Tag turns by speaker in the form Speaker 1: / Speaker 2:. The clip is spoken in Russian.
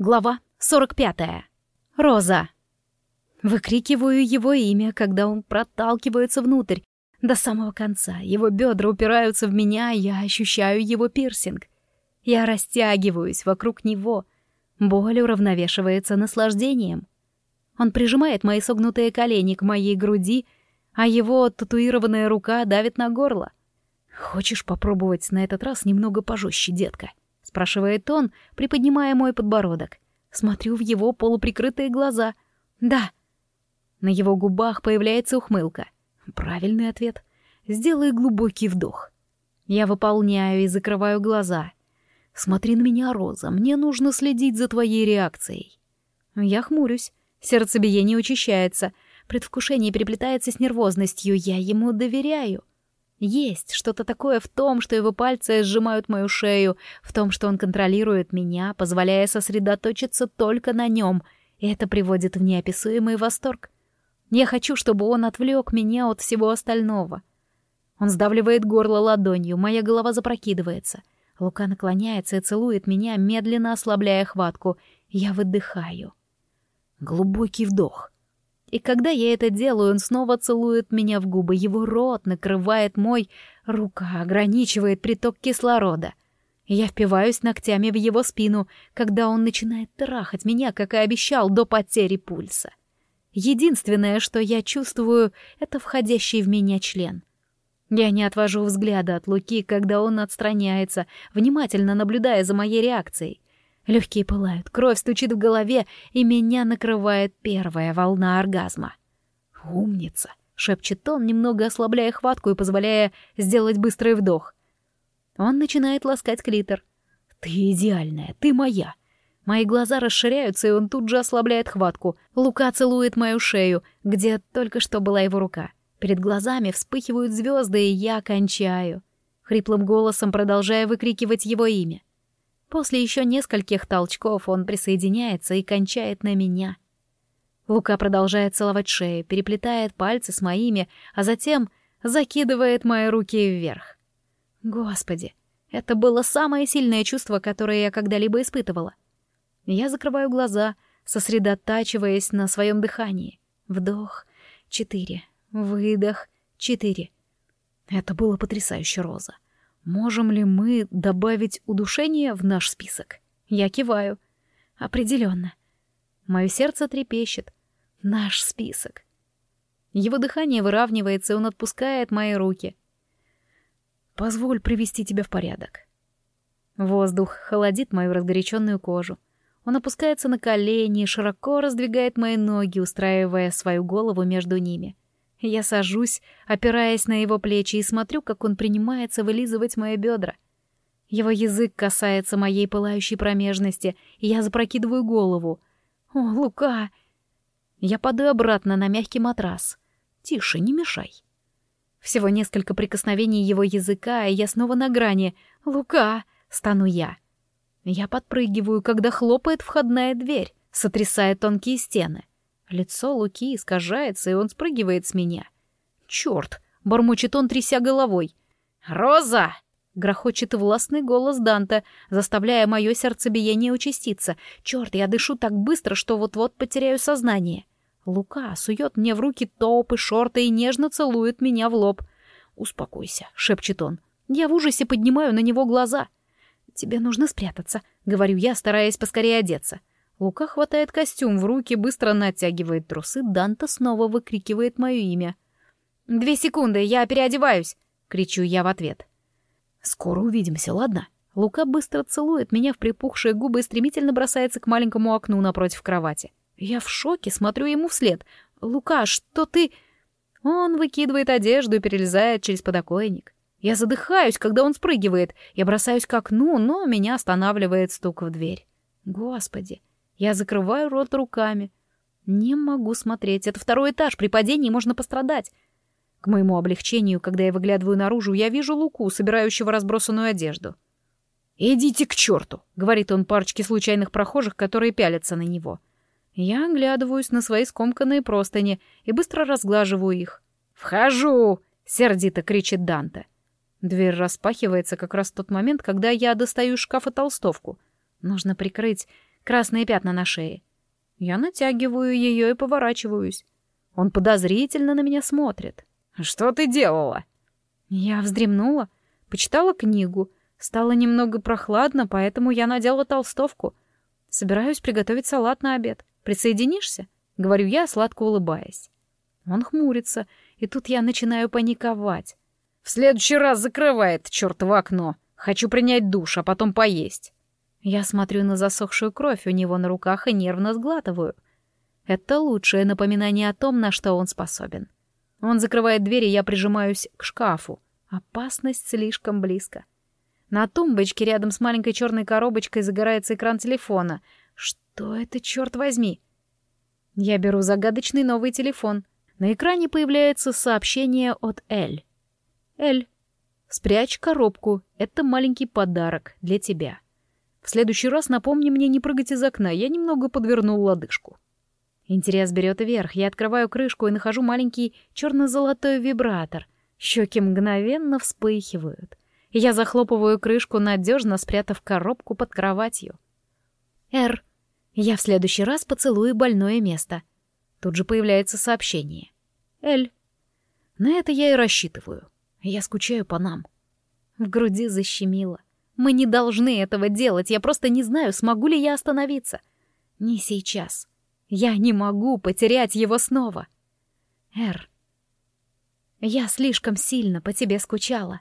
Speaker 1: Глава 45. Роза. Выкрикиваю его имя, когда он проталкивается внутрь. До самого конца его бедра упираются в меня, я ощущаю его пирсинг. Я растягиваюсь вокруг него. Боль уравновешивается наслаждением. Он прижимает мои согнутые колени к моей груди, а его татуированная рука давит на горло. «Хочешь попробовать на этот раз немного пожестче, детка?» — спрашивает он, приподнимая мой подбородок. Смотрю в его полуприкрытые глаза. «Да». На его губах появляется ухмылка. Правильный ответ. Сделай глубокий вдох. Я выполняю и закрываю глаза. Смотри на меня, Роза, мне нужно следить за твоей реакцией. Я хмурюсь. Сердцебиение учащается. Предвкушение переплетается с нервозностью. Я ему доверяю. Есть что-то такое в том, что его пальцы сжимают мою шею, в том, что он контролирует меня, позволяя сосредоточиться только на нем, и это приводит в неописуемый восторг. Я хочу, чтобы он отвлек меня от всего остального. Он сдавливает горло ладонью, моя голова запрокидывается. Лука наклоняется и целует меня, медленно ослабляя хватку. Я выдыхаю. Глубокий вдох — и когда я это делаю, он снова целует меня в губы, его рот накрывает мой, рука ограничивает приток кислорода. Я впиваюсь ногтями в его спину, когда он начинает трахать меня, как и обещал, до потери пульса. Единственное, что я чувствую, это входящий в меня член. Я не отвожу взгляда от Луки, когда он отстраняется, внимательно наблюдая за моей реакцией. Легкие пылают, кровь стучит в голове, и меня накрывает первая волна оргазма. «Умница!» — шепчет он, немного ослабляя хватку и позволяя сделать быстрый вдох. Он начинает ласкать клитор. «Ты идеальная, ты моя!» Мои глаза расширяются, и он тут же ослабляет хватку. Лука целует мою шею, где только что была его рука. Перед глазами вспыхивают звезды, и я кончаю. Хриплым голосом продолжая выкрикивать его имя. После еще нескольких толчков он присоединяется и кончает на меня. Лука продолжает целовать шею, переплетает пальцы с моими, а затем закидывает мои руки вверх. Господи, это было самое сильное чувство, которое я когда-либо испытывала. Я закрываю глаза, сосредотачиваясь на своем дыхании. Вдох, четыре, выдох, четыре. Это было потрясающе, Роза. Можем ли мы добавить удушение в наш список? Я киваю. Определенно. Мое сердце трепещет. Наш список. Его дыхание выравнивается, и он отпускает мои руки. Позволь привести тебя в порядок. Воздух холодит мою разгоряченную кожу. Он опускается на колени и широко раздвигает мои ноги, устраивая свою голову между ними. Я сажусь, опираясь на его плечи, и смотрю, как он принимается вылизывать мои бедра. Его язык касается моей пылающей промежности, и я запрокидываю голову. «О, Лука!» Я падаю обратно на мягкий матрас. «Тише, не мешай». Всего несколько прикосновений его языка, и я снова на грани. «Лука!» — стану я. Я подпрыгиваю, когда хлопает входная дверь, сотрясая тонкие стены. Лицо Луки искажается, и он спрыгивает с меня. «Чёрт!» — бормочет он, тряся головой. «Роза!» — грохочет властный голос Данте, заставляя мое сердцебиение участиться. «Чёрт, я дышу так быстро, что вот-вот потеряю сознание». Лука сует мне в руки топ и шорты и нежно целует меня в лоб. «Успокойся», — шепчет он. Я в ужасе поднимаю на него глаза. «Тебе нужно спрятаться», — говорю я, стараясь поскорее одеться. Лука хватает костюм в руки, быстро натягивает трусы, Данта снова выкрикивает мое имя. «Две секунды, я переодеваюсь!» — кричу я в ответ. «Скоро увидимся, ладно?» Лука быстро целует меня в припухшие губы и стремительно бросается к маленькому окну напротив кровати. Я в шоке, смотрю ему вслед. «Лука, что ты...» Он выкидывает одежду и перелезает через подоконник. Я задыхаюсь, когда он спрыгивает. Я бросаюсь к окну, но меня останавливает стук в дверь. Господи, я закрываю рот руками. Не могу смотреть. Это второй этаж. При падении можно пострадать. К моему облегчению, когда я выглядываю наружу, я вижу Луку, собирающего разбросанную одежду. «Идите к черту!» — говорит он парочке случайных прохожих, которые пялятся на него. Я оглядываюсь на свои скомканные простыни и быстро разглаживаю их. «Вхожу!» — сердито кричит Данте. Дверь распахивается как раз в тот момент, когда я достаю из шкафа толстовку. Нужно прикрыть красные пятна на шее. Я натягиваю ее и поворачиваюсь. Он подозрительно на меня смотрит.
Speaker 2: «Что ты делала?»
Speaker 1: Я вздремнула, почитала книгу. Стало немного прохладно, поэтому я надела толстовку. Собираюсь приготовить салат на обед. Присоединишься? Говорю я, сладко улыбаясь. Он хмурится, и тут я начинаю паниковать.
Speaker 2: В следующий раз закрывает чёртово окно. Хочу принять душ, а потом поесть.
Speaker 1: Я смотрю на засохшую кровь у него на руках и нервно сглатываю. Это лучшее напоминание о том, на что он способен. Он закрывает дверь, и я прижимаюсь к шкафу. Опасность слишком близко. На тумбочке рядом с маленькой черной коробочкой загорается экран телефона. Что это, черт возьми? Я беру загадочный новый телефон. На экране появляется сообщение от Эль. Эль, спрячь коробку, это маленький подарок для тебя. В следующий раз напомни мне не прыгать из окна, я немного подвернул лодыжку. Интерес берет вверх, я открываю крышку и нахожу маленький черно-золотой вибратор. Щеки мгновенно вспыхивают. Я захлопываю крышку, надежно спрятав коробку под кроватью. «Р, я в следующий раз поцелую больное место». Тут же появляется сообщение. «Эль». На это я и рассчитываю. Я скучаю по нам. В груди защемило. Мы не должны этого делать, я просто не знаю, смогу ли я остановиться. Не сейчас. Я не могу потерять его снова. Эр, я слишком сильно по тебе скучала.